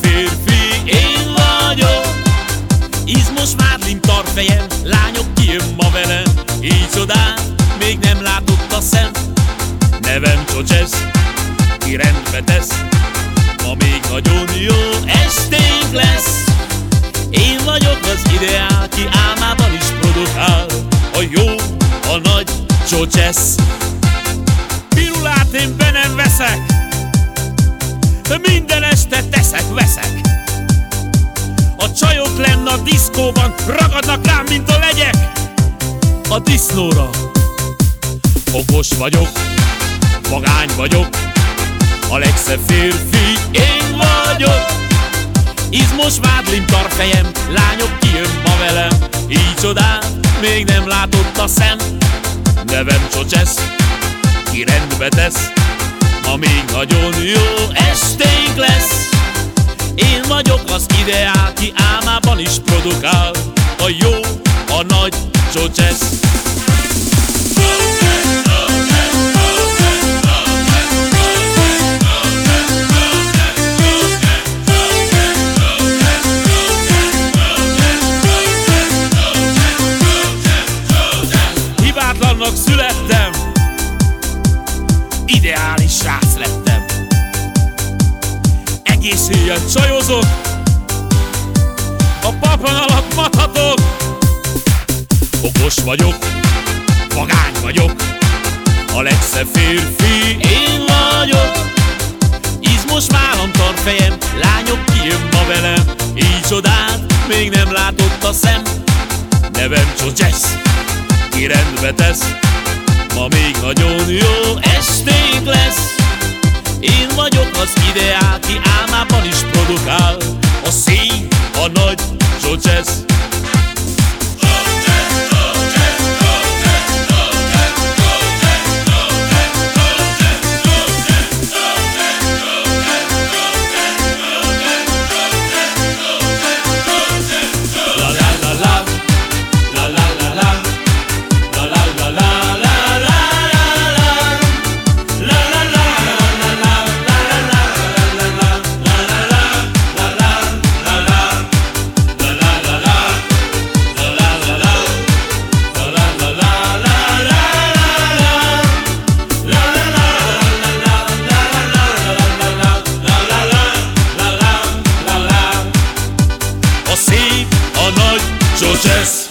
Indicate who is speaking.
Speaker 1: férfi én vagyok. Izmos mádlim tarfejem, lányok kijön ma velem. Így csodát még nem látott a szem. Nevem Csocsesz, ki rendbe tesz. Ma még nagyon jó esténk lesz. Én vagyok az ideál, ki álmában is produkál. A jó, a nagy Csocsesz. Pirulát én be nem veszek. Minden este teszek, a diszkóban Ragadnak rám, mint a legyek. A disznóra. Okos vagyok, magány vagyok A legszebb férfi én vagyok. Izmos vádlim tarfejem Lányok kijön ma velem. Így csodál, még nem látott a szem. Nevem Csocsesz Ki rendbe tesz Ma még nagyon jó esténk lesz ideál Ki álmában is produkál A jó, a nagy Csocsesz Hibátlannak születtem. Ideális srác lettem. Egész éjjel csajozok A paplan alatt mathatok Okos vagyok Magány vagyok. A legszebb férfi. Én vagyok. Izmos vállam tart fejem Lányok kijön ma velem. Így csodát még nem látott a szem. Nevem Csocsesz Ki rendbe tesz. Ma még nagyon jó esték lesz. Én vagyok az ideál Ki Ana Joseph.